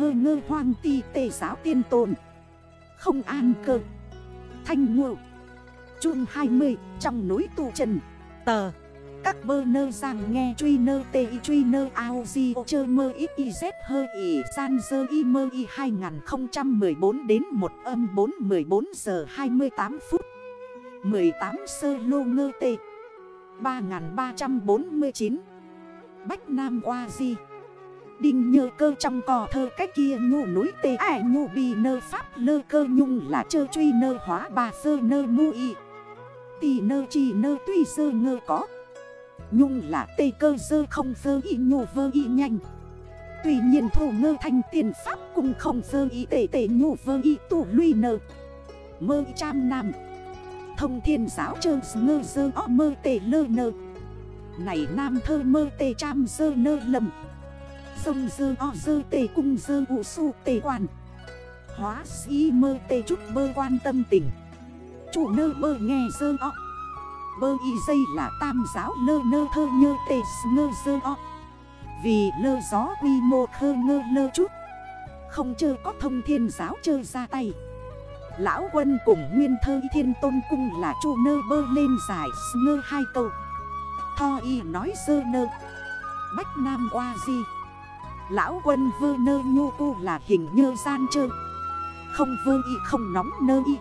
hơ ngơ hoang ti tề giáo tiên tồn. Không an cơ. Thanh ngộ. Trung 20 trong núi tụ trần. Tờ. Các bơ nơ rằng nghe truy nơ tê y truy nơ ao di ô chơ mơ ít y z hơ y san dơ y mơ y 2014 đến 1 âm 4 14 giờ 28 phút. 18 sơ lô ngơ tê. 3349 Bách Nam Hoa Di. Đinh nhơ cơ trong cò thơ cách kia nhu núi tê ai nhu bì nơ pháp lơ cơ nhung là chơ truy nơ hóa bà sơ nơ mu y. Tì nơ chỉ nơ tuy sơ ngơ có. Nhung là tê cơ sơ không sơ y nhu vơ y nhanh. Tuy nhiên thủ ngơ thành tiền pháp cùng không sơ y tê tê nhu vơ y tụ luy nơ. Mơ trăm năm Thông thiên giáo chơ ngơ sơ o mơ tê lơ nơ. Này nam thơ mơ tê trăm sơ nơ lầm. Sông dơ o dơ tê cung dơ ụ su tê quan. Hóa sĩ mơ tê chút bơ quan tâm tình Chủ nơ bơ nghe dơ o. Bơ y dây là tam giáo lơ nơ thơ nhơ tê ngơ dơ o. Vì lơ gió quy mô khơ ngơ lơ chút, Không chơ có thông thiên giáo chơ ra tay. Lão quân cùng nguyên thơ thiên tôn cung là chu nơ bơ lên giải ngơ hai câu. Tho y nói dơ nơ. Bách Nam qua gì Lão quân vơ nơ nhu cu là hình như gian chơ Không vơ y, không nóng nơ y.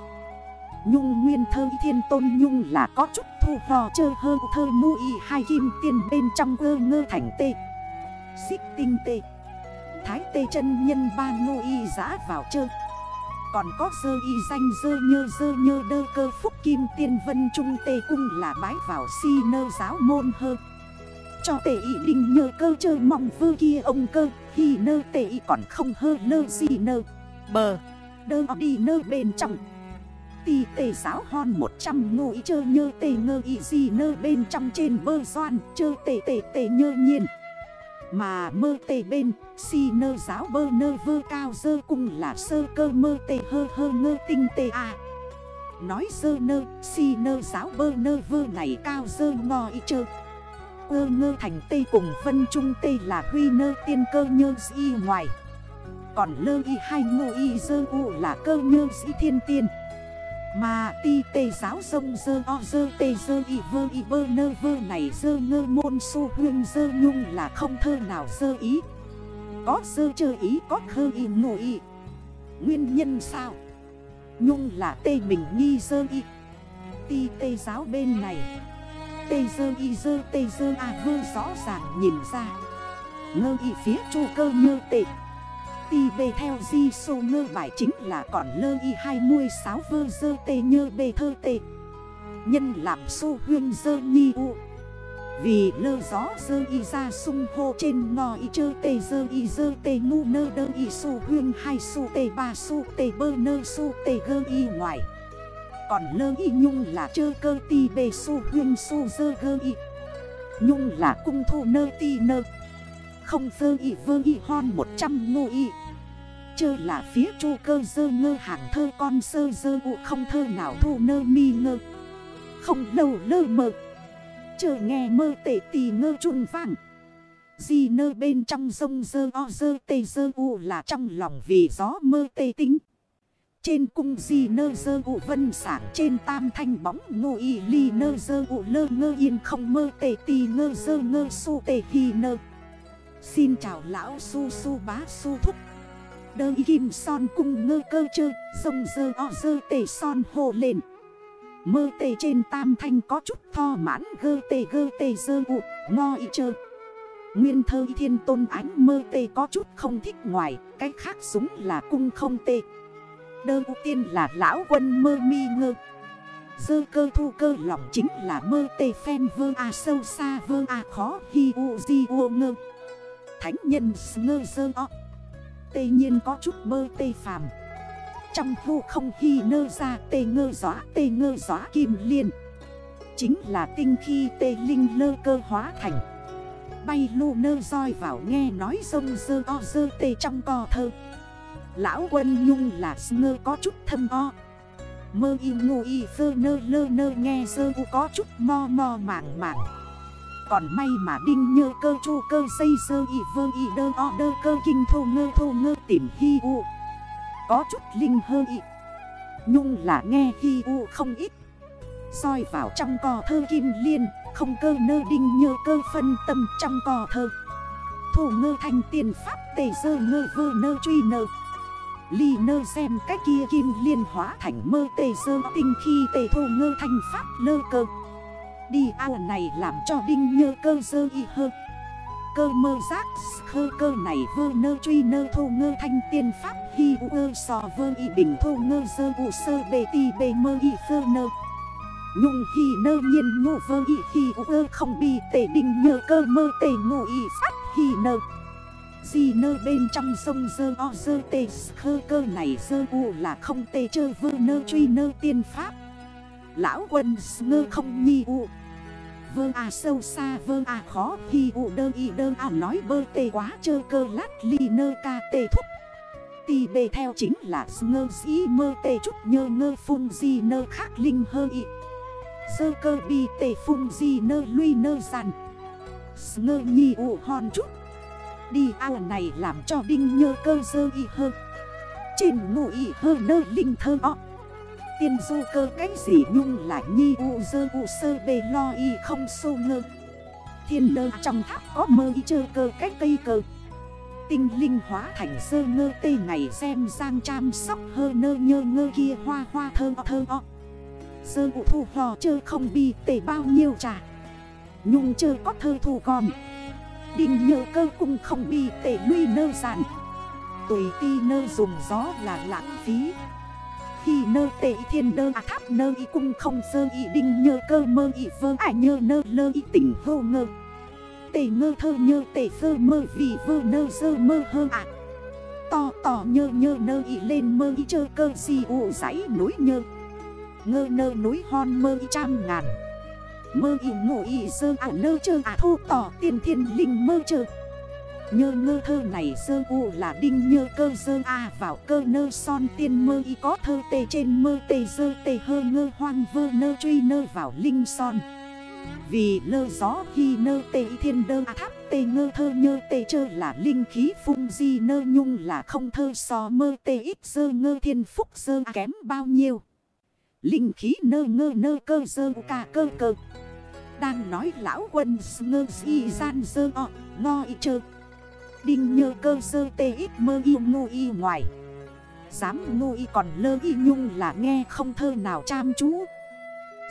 Nhung nguyên thơ thiên tôn nhung là có chút thu hò chơ hơ thơ mu y, hai kim tiền bên trong ơ ngơ thành tê. Xích tinh tê. Thái tê chân nhân ba ngô y giã vào chơ Còn có dơ y danh dơ nhơ dơ nhơ đơ cơ phúc kim tiên vân trung tê cung là bái vào si nơ giáo môn hơn cho tệ y đình nhờ cơ chơ mong vơ kia ông cơ. Hì nơ tệ y còn không hơ lơ gì nơ. Bờ. Đơ đi nơ bên trong. Tì tề giáo hon 100 ngụ ý chơ nhơ tề ngơ ý gì nơ bên trong trên bơ doan Chơ tề tề tề nhơ nhiên. Mà mơ tề bên, si nơ giáo bơ nơ vơ cao dơ cùng là sơ cơ mơ tề hơ hơ ngơ tinh tề à Nói dơ nơ, si nơ giáo bơ nơ vơ này cao dơ ngò ý chơ Ơ ngơ thành tây cùng vân trung tây là huy nơ tiên cơ nhơ y ngoài. Còn lơ y hai ngô y dơ u là cơ nhơ sĩ thiên tiên. Mà ti tê giáo sông dơ o dơ tê dơ y vơ y bơ nơ vơ này dơ ngơ môn su hương dơ nhung là không thơ nào dơ ý. Có dơ chơ ý, có khơ y ngô y. Nguyên nhân sao? Nhung là tê mình nghi dơ y. Ti tê giáo bên này. Tê dơ, y dơ, tê dơ à vơ, rõ ràng nhìn ra. Ngơ y phía chu cơ nhơ tệ tì bê theo di sô ngơ bài chính là còn lơ y 26 vơ dơ tê nhơ bê thơ tê. Nhân làm sô huyên dơ nhi u. Vì lơ gió dơ y ra sung hô trên ngò y chơ tê dơ, y dơ tê ngu nơ đơ y sô huyên hai su tê ba su tê bơ nơ su tê gơ y ngoài. Còn lơ y nhung là chơ cơ ti bê su huyên su dơ gơ y. Nhung là cung thu nơ ti nơ. Không dơ y vơ y hon 100 ngô y. Chơ là phía chu cơ dơ ngơ hàng thơ con sơ dơ u không thơ nào thu nơ mi ngơ. Không lâu lơ mơ Chơ nghe mơ tệ tì ngơ trùn vàng. Di nơ bên trong sông dơ o dơ tê dơ u là trong lòng vì gió mơ tê tính. Trên cung di nơ dơ ụ vân sản trên tam thanh bóng ngô y ly nơ dơ ụ lơ ngơ yên không mơ tê tì ngơ dơ ngơ su tê hi nơ. Xin chào lão su su bá su thúc. Đơ kim son cung ngơ cơ chơ Sông dơ o dơ tề son hồ lên. Mơ tề trên tam thanh có chút tho mãn gơ tề gơ tề dơ ụ, ngo y chơ. Nguyên thơ thiên tôn ánh mơ tê có chút không thích ngoài Cái khác súng là cung không tê. Đơ ưu tiên là lão quân mơ mi ngơ. Dơ cơ thu cơ lòng chính là mơ tê phen vơ a sâu xa vơ a khó hi u di u ngơ. Thánh nhân ngơ dơ o. Tê nhiên có chút mơ tê phàm. Trong thu không hi nơ ra tê ngơ gió, tê ngơ gió kim liên. Chính là tinh khi tê linh lơ cơ hóa thành. Bay lù nơ roi vào nghe nói sông dơ o dơ tê trong co thơ. Lão quân nhung là ngơ có chút thâm o. Mơ y ngô y phơ nơ lơ nơ nghe sơ u có chút mo mo mảng mảng. Còn may mà đinh nhơ cơ chu cơ xây sơ y vơ y đơ o đơ cơ kinh thô ngơ thô ngơ tìm hi u. Có chút linh hơ y. Nhung là nghe hi u không ít. Soi vào trong cò thơ kim liên, Không cơ nơ đinh nhơ cơ phân tâm trong cò thơ. Thủ ngơ thành tiền pháp tề sơ ngơ vơ nơ truy nơ. Ly nơ xem cái kia kim liên hóa thành mơ tề sơ tinh khi tề thô ngơ thành pháp lơ cơ. Đi ao này làm cho đinh nhơ cơ sơ y hơ. Cơ mơ giác, khơ cơ này vơ nơ truy nơ thô ngơ thanh tiên pháp Hi u ơ sò vơ y bình thô ngơ sơ u sơ bề ti bề mơ y phơ nơ. Nhung hi nơ nhiên ngô vơ y hi u ơ không bi tề đinh nhơ cơ mơ tề ngô y phát hi nơ. Di nơ bên trong sông dơ o dơ tê, khơ cơ này dơ u là không tê chơ vơ nơ truy nơ tiên pháp. Lão quân ngơ không nhi u. Vơ à sâu xa vơ à khó hi u đơ y đơ à nói bơ tê quá chơ cơ lát ly nơ ca tê thúc. Tì bề theo chính là ngơ dĩ mơ tê chút nhơ ngơ phun di nơ khác linh hơ y. Sơ cơ bi tê phun di nơ lui nơ giàn Ngơ nhi u hòn chút. Đi ao này làm cho đinh nhơ cơ sơ y hơ. Trên ngụ y hơ nơ linh thơ o. Tiên du cơ cái gì nhung là nhi u dơ u sơ bề lo y không sô ngơ. Thiên đơ trong tháp có mơ y chơ cơ cách cây cơ Tinh linh hóa thành sơ ngơ tê ngày xem giang chăm sóc hơ nơ nhơ ngơ kia hoa hoa thơ o thơ o. Sơ u thu hò chơ không bi tê bao nhiêu trà. Nhung chơ có thơ thu gòm Đinh nhơ cơ cung không bi tệ nuôi nơ giản. Tùy ti nơ dùng gió là lãng phí. Khi nơ tệ thiên đơ à tháp nơ y cung không sơ y đinh nhơ cơ mơ y vơ à nhơ nơ lơ y tỉnh hô ngơ. Tệ ngơ thơ nhơ tệ sơ mơ vì vơ, nơ sơ mơ hơ ạ To tỏ nhơ nhơ nơ y lên mơ y chơ cơ si ụ giấy núi nhơ. Ngơ nơ núi hon mơ y trăm ngàn. Mơ y ngủ y sơ à nơ chơ à thu tỏ, tiền thiên linh mơ chơ. Nhơ ngơ thơ này sơ u là đinh, nhơ cơ sơ a vào cơ nơ son. Tiên mơ y có thơ tê trên mơ tê sơ tê, hơ ngơ hoang vơ nơ truy nơ vào linh son. Vì lơ gió khi nơ tê thiên đơ à tháp tê ngơ thơ nhơ tê chơ là linh khí phung di nơ nhung là không thơ so. Mơ tê ít sơ ngơ thiên phúc sơ à, kém bao nhiêu. Linh khí nơ ngơ nơ cơ sơ ca cơ cơ. Đang nói lão quân ngơ si gian dơ o, ngo y chơ. Đinh nhơ cơ sơ tê ít mơ y ngu y ngoài. Dám ngu y còn lơ y nhung là nghe không thơ nào cham chú.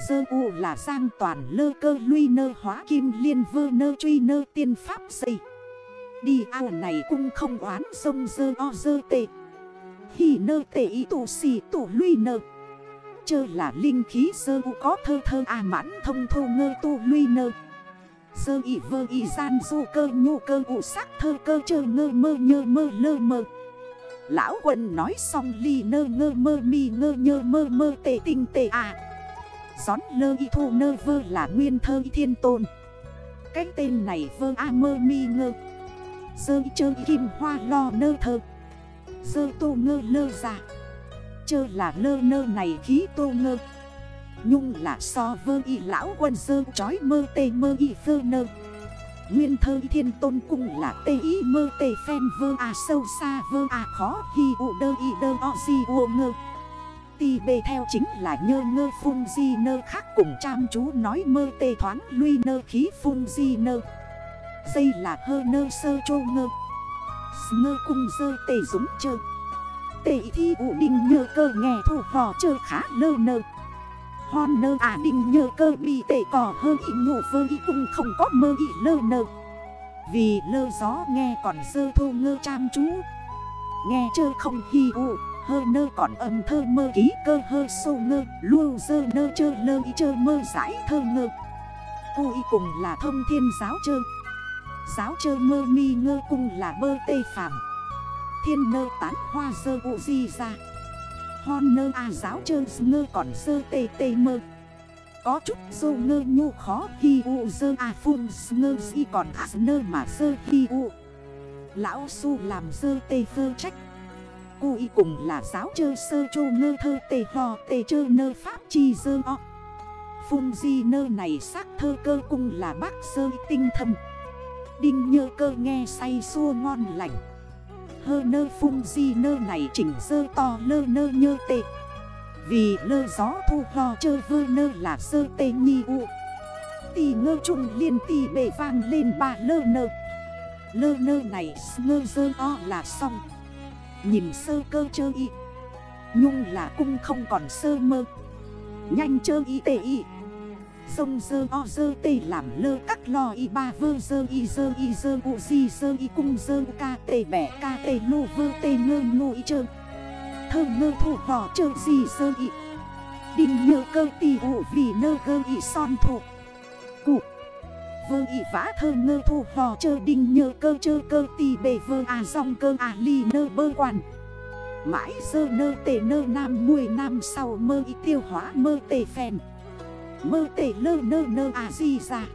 Dơ u là giang toàn lơ cơ luy nơ hóa kim liên vơ nơ truy nơ tiên pháp xây. Đi ao này cũng không oán sông dơ o dơ tê. Hì nơ tê ý tù xì tù luy nơ chơ là linh khí sơ u có thơ thơ à mãn thông thô ngơ tu luy nơ. Sơ y vơ y gian du cơ nhu cơ u sắc thơ cơ chơ ngơ mơ nhơ mơ lơ mơ. Lão quân nói xong ly nơ ngơ mơ mi ngơ nhơ mơ mơ tê tinh tê à. Gión lơ y thu nơ vơ là nguyên thơ y thiên tôn. Cái tên này vơ a mơ mi ngơ. Sơ y chơ y kim hoa lo nơ thơ. Sơ tô ngơ lơ giả chơ là lơ nơ này khí tô ngơ. Nhung là so vơ y lão quân sơ chói mơ tê mơ y phơ nơ. Nguyên thơ thiên tôn cung là tê y mơ tê phen vơ à sâu xa vơ à khó hi ụ đơ y đơ o di ụ ngơ. Ti bề theo chính là nhơ ngơ phung di nơ khác cùng chăm chú nói mơ tê thoáng lui nơ khí phung di nơ. Dây là hơ nơ sơ chô ngơ. Ngơ cung dơ tê dũng chơ. Tệ thi ủ đình nhờ cơ nghe thủ hò chơi khá lơ nơ. Hòn nơ à đình nhờ cơ bị tệ cỏ hơ y nhổ vơ y cũng không có mơ ý lơ nơ. Vì lơ gió nghe còn sơ thô ngơ cham chú. Nghe chơ không hi ụ, Hơ nơ còn âm thơ mơ ký cơ hơ sô ngơ. Lưu dơ nơ chơ lơ ý chơ mơ giải thơ ngơ. Cô y cùng là thông thiên giáo chơ. Giáo chơ mơ mi ngơ cùng là bơ tê phạm. Thiên nơ tán hoa sơ u di ra. Hon nơ a giáo chơ ngơ còn sơ tê tê mơ. Có chút dô ngơ nhu khó hi u sơ a phun ngơ di còn a nơ mà sơ hi u. Lão su làm sơ tê phơ trách. Cô y cùng là giáo chơ sơ chô ngơ thơ tê hò tê chơ nơ pháp chi sơ o. Phung di nơ này xác thơ cơ cung là bác sơ tinh thâm. Đinh nhơ cơ nghe say xua ngon lành. Hơ nơ phung di nơ này chỉnh dơ to lơ nơ nhơ tệ Vì lơ gió thu lo chơ vơ nơ là sơ tê nhi u. Tì ngơ trùng liên tì bề vang lên ba lơ nơ. Lơ nơ này ngơ dơ o là xong. Nhìn sơ cơ chơ y. Nhung là cung không còn sơ mơ. Nhanh chơ y tê y. Sông dơ o dơ tê làm lơ các lo y ba vơ dơ y dơ y dơ u di dơ y cung dơ ca tê bẻ ca tê lô vơ tê ngơ ngô y chơ. Thơ ngơ thủ vỏ chơ di dơ y. Đình nhơ cơ tì ụ vì nơ gơ y son thuộc Cụ. Vơ y vã thơ ngơ thủ vỏ chơ đình nhơ cơ chơ cơ tì bề vơ à dòng cơ à ly nơ bơ quản Mãi dơ nơ tê nơ nam mùi nam sau mơ y tiêu hóa mơ tê phèn. Mơ tề lơ nơ nơ à di ra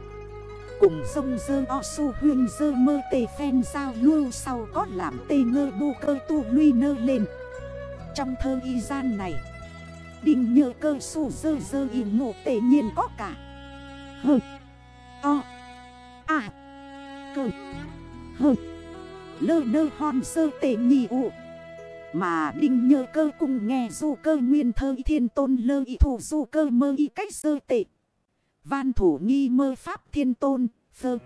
Cùng sông dơ o su huyên dơ mơ tề phen giao lưu sau có làm tê ngơ bu cơ tu luy nơ lên. Trong thơ y gian này Định nhờ cơ su dơ dơ y ngộ tề nhiên có cả. Hơ, O À Cơ. Hơ, Lơ nơ hòn sơ tề nhì ụ mà đinh nhơ cơ cùng nghe du cơ nguyên thơ thiên tôn lơ y thủ du cơ mơ y cách sơ tệ. văn thủ nghi mơ pháp thiên tôn, phơ.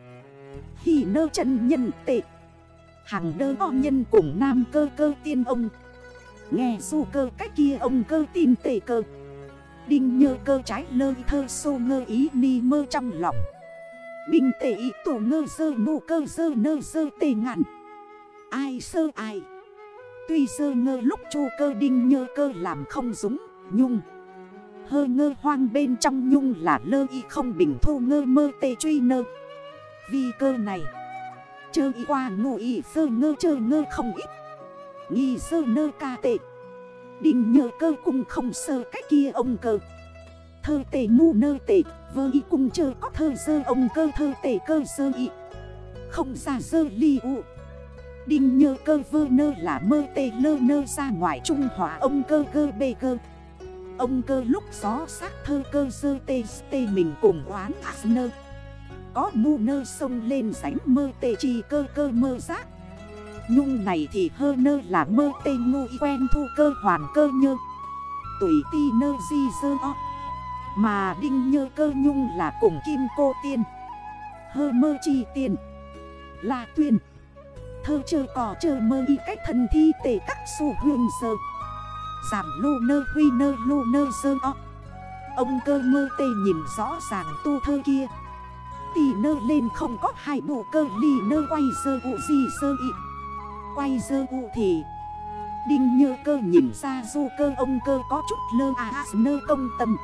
Hỷ nơ chân nhân tệ. Hàng đơ o nhân cùng nam cơ cơ tiên ông. Nghe du cơ cách kia ông cơ tin tệ cơ. Đinh nhơ cơ trái lơ y thơ sô ngơ ý ni mơ trong lòng. Bình tệ ý tổ ngơ dơ nụ cơ dơ nơ dơ tê ngạn. Ai sơ ai. Tuy sơ ngơ lúc chu cơ đinh nhơ cơ làm không dũng, nhung. Hơ ngơ hoang bên trong nhung là lơ y không bình thu ngơ mơ tê truy nơ. Vì cơ này, Chơ y qua ngụ y sơ ngơ chơ ngơ không ít. Nghi sơ nơ ca tệ. Đinh nhơ cơ cùng không sơ cách kia ông cơ. Thơ tệ ngu nơ tệ, Vơ y cùng chơ có thơ sơ ông cơ, thơ tệ cơ sơ y. Không xa sơ ly ụ Đinh nhơ cơ vơ nơ là mơ tê lơ nơ ra ngoài trung hòa ông cơ cơ bê cơ Ông cơ lúc gió xác thơ cơ sơ tê tê mình cùng oán ác nơ. Có mu nơ sông lên sánh mơ tê chi cơ cơ mơ giác. Nhung này thì hơ nơ là mơ tê ngu quen thu cơ hoàn cơ nhơ. Tùy ti nơ di dơ o. Mà đinh nhơ cơ nhung là cùng kim cô tiên. Hơ mơ chi tiên. Là tuyên thơ chơ cỏ chơ mơ y cách thần thi tể các su hương sơ Giảm lô nơ huy nơ lô nơ sơ o. Ông cơ mơ tê nhìn rõ ràng tu thơ kia. Tì nơ lên không có hai bộ cơ, lì nơ quay sơ ụ gì sơ y. Quay sơ ụ thì, Đinh nhơ cơ nhìn ra du cơ, ông cơ có chút lơ à, à nơ công tâm.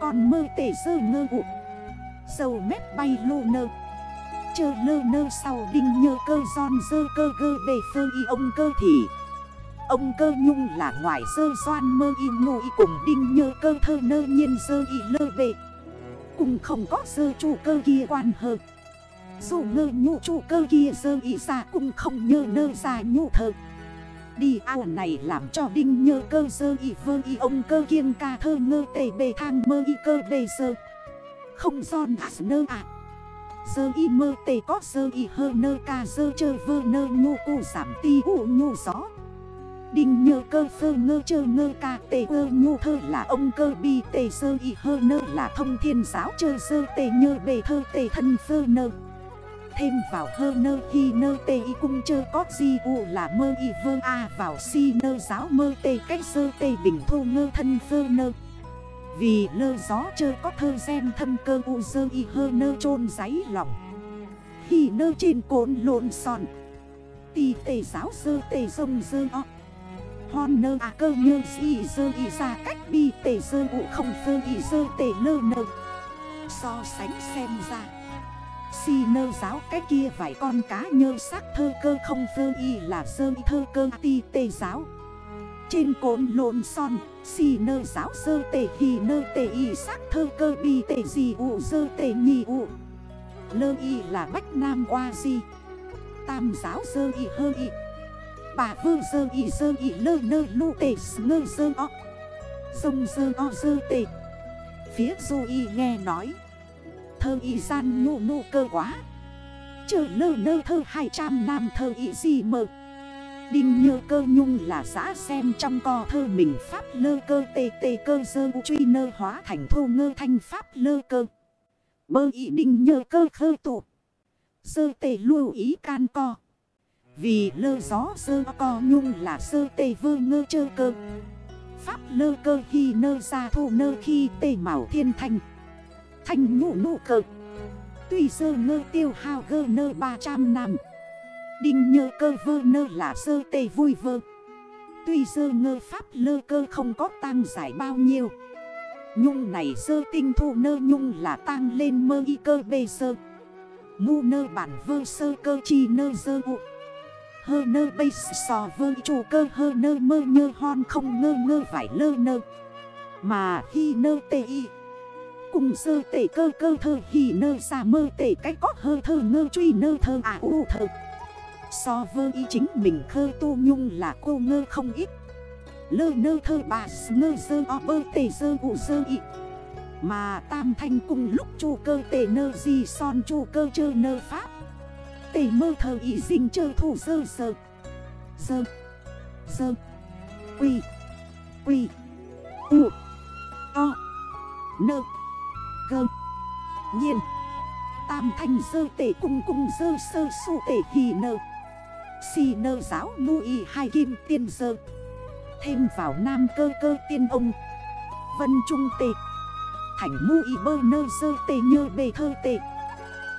Còn mơ tể sơ ngơ ụ Sầu mép bay lô nơ chơ lơ nơ sau đinh nhơ cơ giòn dơ cơ gơ bề phơ y ông cơ thì. Ông cơ nhung là ngoại dơ doan mơ y ngô y cùng đinh nhơ cơ thơ nơ nhiên dơ y lơ bề. Cùng không có dơ chủ cơ kia quan hợp Dù ngơ nhu chủ cơ kia dơ y ra cũng không nhơ nơ ra nhu thơ Đi ao này làm cho đinh nhơ cơ dơ y vơ y ông cơ kiên ca thơ ngơ tề bề thang mơ y cơ bề dơ. Không giòn à nơ à. Dơ y mơ tê có dơ y hơ nơ ca dơ chơ vơ nơ ngô cụ giảm ti u nhô gió. Đinh nhơ cơ phơ ngơ chơ ngơ ca tê ơ nhô thơ là ông cơ bi tê dơ y hơ nơ là thông thiên giáo chơ dơ tê nhơ bề thơ tê thân phơ nơ. Thêm vào hơ nơ hi nơ tê y cung chơ có di ụ là mơ y vơ a vào si nơ giáo mơ tê cách dơ tê bình thô ngơ thân phơ nơ vì lơ gió chơ có thơ gen thâm cơ u dơ y hơ nơ chôn giấy lòng. Hì nơ trên cồn lộn sòn Tì tề giáo dơ tề sông dơ o. Hòn nơ à cơ nhơ gì dơ y ra cách bi tề dơ u không dơ y dơ tề lơ nơ. So sánh xem ra, Si nơ giáo cái kia vài con cá nhơ sắc thơ cơ không dơ y là dơ y thơ cơ à ti tề giáo trên cồn lộn son, Xì nơ giáo sơ tể hì nơ tể y sắc thơ cơ bi tể gì ụ sơ tể nhì ụ. Lơ y là bách nam qua di. Tam giáo sơ y hơ y. Bà vơ sơ y sơ y lơ nơ lụ tể ngơ sơ o. Sông sơ o sơ tể phía du y nghe nói. Thơ y gian nụ nụ cơ quá. Chờ lơ nơ thơ hai trăm nam thơ y gì mờ. Đinh nhơ cơ nhung là giã xem trong co thơ mình pháp lơ cơ tê tê cơ dơ truy nơ hóa thành thô ngơ thanh pháp lơ cơ. Bơ ý đinh nhơ cơ khơ tụ. Sơ tê lưu ý can co. Vì lơ gió sơ co nhung là sơ tê vơ ngơ chơ cơ. Pháp lơ cơ khi nơ ra thô nơ khi tê màu thiên thanh. Thanh nhụ nụ cơ. Tuy sơ ngơ tiêu hao gơ nơ 300 năm. Đinh nhơ cơ vơ nơ là sơ tê vui vơ. Tuy sơ ngơ pháp lơ cơ không có tăng giải bao nhiêu. Nhung này sơ tinh thu nơ nhung là tăng lên mơ y cơ bê sơ. Ngu nơ bản vơ sơ cơ chi nơ sơ ụ Hơ nơ bây sò vơ chủ cơ hơ nơ mơ nhơ hon không ngơ ngơ phải lơ nơ. Mà khi nơ tê y. Cùng sơ tê cơ cơ thơ hì nơ xa mơ tê cách có hơ thơ ngơ truy nơ thơ à u thơ. So vơ y chính mình khơ tu nhung là cô ngơ không ít. Lơ nơ thơ bà ngơ dơ o bơ tê dơ ụ dơ y. Mà tam thanh cùng lúc chu cơ tê nơ di son chu cơ chơ nơ pháp. Tê mơ thơ y dinh chơ thủ dơ dơ Dơ Dơ Quy. Quy. U. O. Nơ. Gơ. Nhiên. Tam thanh dơ tể cung cung dơ sơ su tể hì nơ. Si nơ giáo mu y hai kim tiên sơ, Thêm vào nam cơ cơ tiên ông. Vân trung tệ Thành mu y bơ nơ sơ tê nhơ bề thơ tệ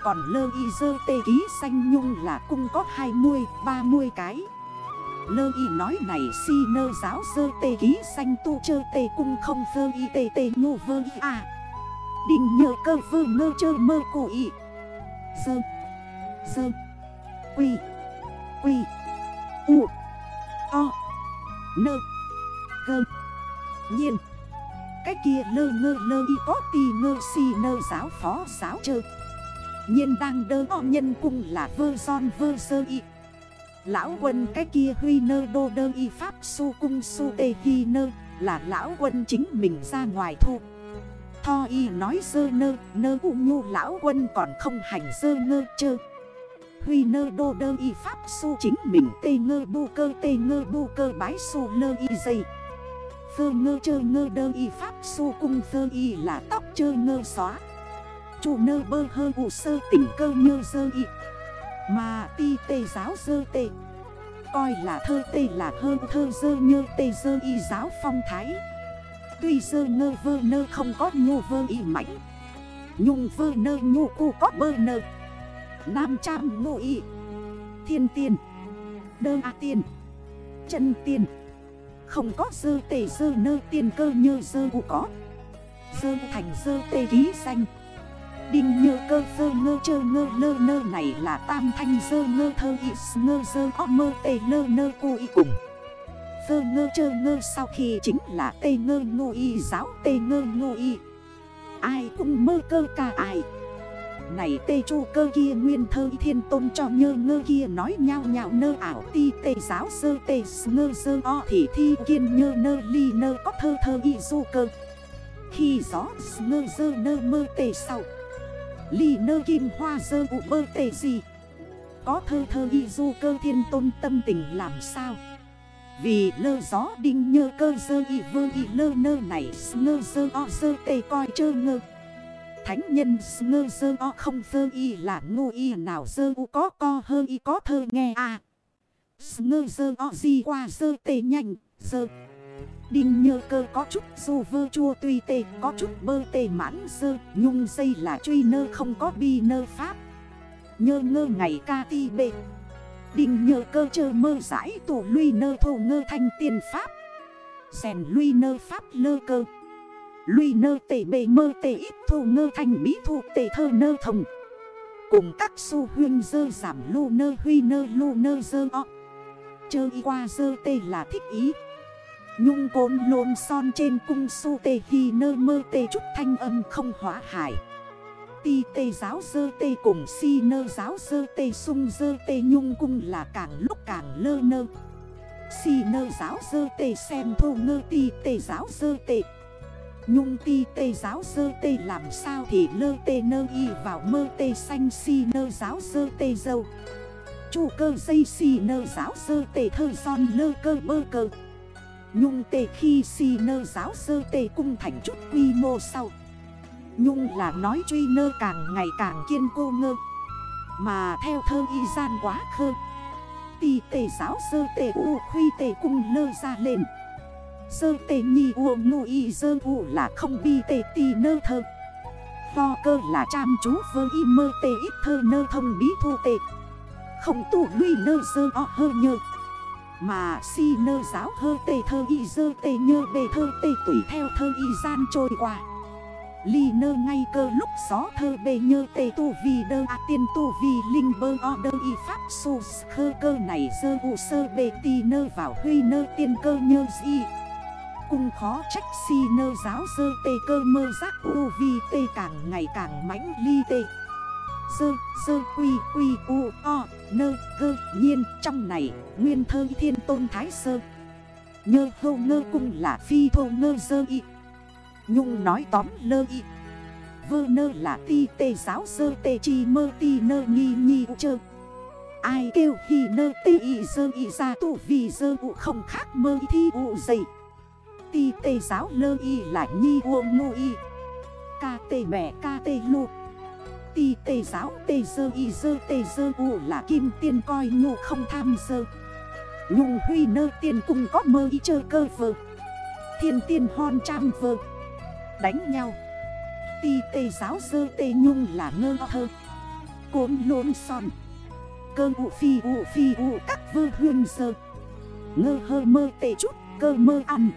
Còn lơ y dơ tê ký xanh nhung là cung có hai mươi, ba mươi cái. Lơ y nói này si nơ giáo dơ tê ký xanh tu chơ tê cung không vơ y tê tê ngô vơ y à Đình nhờ cơ vơ ngơ chơ mơ cụ y. Dơ Dơ Quy. Quy. U. O. Nơ Gơ Nhiên. Cái kia lơ ngơ lơ y có tì ngơ si nơ giáo phó giáo trơ Nhiên đang đơ o nhân cung là vơ son vơ sơ y. Lão quân cái kia huy nơ đô đơ y pháp su cung su tê hi nơ Là lão quân chính mình ra ngoài thu. Tho y nói sơ nơ nơ u nhu lão quân còn không hành sơ ngơ chơ. Huy nơ đô đơ y pháp su chính mình tê ngơ bu cơ, tê ngơ bu cơ bái su lơ y dây. Phơ ngơ chơ ngơ đơ y pháp su cung phơ y là tóc chơ ngơ xóa. Chủ nơ bơ hơ ụ sơ tỉnh cơ nhơ dơ y. Mà ti tê giáo dơ tê. Coi là thơ tê là hơ thơ dơ nhơ tê dơ y giáo phong thái. Tuy dơ ngơ vơ nơ không có nhu vơ y mạnh. Nhung vơ nơ nhu cu có bơ nơ. Nam trăm ngụ y Thiên tiền Đơ a tiền Chân tiền Không có dơ tề dơ nơ tiền cơ như dơ u có. Dơ thành dơ tê ký xanh Đinh nhơ cơ dơ ngơ chơ ngơ lơ nơ này là tam thanh dơ ngơ thơ y ngơ dơ o mơ tê lơ nơ cu y cùng. Dơ ngơ chơ ngơ sau khi chính là tê ngơ ngô y giáo tê ngơ ngô y Ai cũng mơ cơ ca ai này tê chu cơ kia nguyên thơ thiên tôn cho nhơ ngơ kia nói nhau nhạo nơ ảo ti tê giáo sơ tê ngơ sơ o thì thi kiên nhơ nơ ly nơ có thơ thơ y du cơ. Khi gió ngơ sơ nơ mơ tê sau. Ly nơ kim hoa sơ ụ bơ tê gì? Có thơ thơ y du cơ thiên tôn tâm tình làm sao? Vì lơ gió đinh nhơ cơ dơ y vơ y lơ nơ này ngơ dơ o dơ tê coi chơ ngơ. Thánh nhân ngơ dơ o không dơ y là ngu y nào dơ u có co hơ y có thơ nghe à. Ngơ dơ o di qua dơ tê nhanh, dơ. Đinh nhơ cơ có chút dù vơ chua tuy tê, có chút bơ tê mãn dơ. Nhung dây là truy nơ không có bi nơ pháp. Nhơ ngơ ngày ca ti bê. Đinh nhơ cơ chơ mơ giải tủ luy nơ thổ ngơ thanh tiền pháp. Xèn luy nơ pháp lơ cơ. Lui nơ tể bề mơ tể ít thu ngơ thành bí thu tể thơ nơ thông. Cùng các su huyên dơ giảm lu nơ huy nơ lu nơ dơ o. Chơ y qua dơ tê là thích ý. Nhung côn lôn son trên cung su tê hi nơ mơ tê chút thanh âm không hóa hải Ti tê giáo dơ tê cùng si nơ giáo dơ tê sung dơ tê nhung cung là càng lúc càng lơ nơ. Si nơ giáo dơ tê xem thô ngơ ti tê giáo dơ tê. Nhung ti tê giáo sơ tê làm sao thì lơ tê nơ y vào mơ tê xanh si nơ giáo sơ tê dâu. Chu cơ dây si nơ giáo sơ tê thơ son lơ cơ bơ cơ. Nhung tê khi si nơ giáo sơ tê cung thành chút quy mô sau. Nhung là nói truy nơ càng ngày càng kiên cô ngơ. Mà theo thơ y gian quá khơ. Ti tê giáo sơ tê u khuy tê cung lơ ra lên. Sơ tê nhi uông ngụ y dơ u là không bi tê tì nơ thơ. Lo cơ là chăm chú vơ y mơ tê ít thơ nơ thông bí thu tê. Không tụ nguy nơ dơ o hơ nhơ. Mà si nơ giáo hơ tê thơ y dơ tê nhơ bề thơ tê tùy theo thơ y gian trôi qua. Ly nơ ngay cơ lúc gió thơ bề nhơ tê tu vì đơ à tiên tu vì linh bơ o đơ y pháp su khơ cơ này dơ u sơ bề tì nơ vào huy nơ tiên cơ nhơ dị Cung khó trách si nơ giáo dơ tê cơ mơ giác u vi tê càng ngày càng mãnh ly tê. Dơ dơ quy quy, u, o, nơ, cơ, nhiên. Trong này, nguyên thơ thiên tôn thái sơ. Nhơ, hô, ngơ, cung là phi thô, ngơ dơ y. Nhung nói tóm, lơ, y. Vơ, nơ là ti, tê giáo sơ, tê chi, mơ, ti, nơ, nghi, nhi, u, chơ. Ai kêu hi, nơ, tê, y dơ y, ra tụ vì dơ u. Không khác, mơ, thi, u dậy Ti tê giáo lơ y là nhi uông ngu y. Ca tê bẻ ca tê lụ Ti tê giáo, tê dơ y, dơ tê dơ u là kim tiên coi ngu không tham dơ. Nhung huy nơ tiên cùng có mơ y chơ cơ vơ. Thiên tiên hon trăm vơ. Đánh nhau. Ti tê giáo, dơ tê nhung là ngơ thơ. Cốn lốn son. Cơ ụ phi ụ phi ụ các vơ hương dơ. Ngơ hơ mơ tê chút, cơ mơ ăn.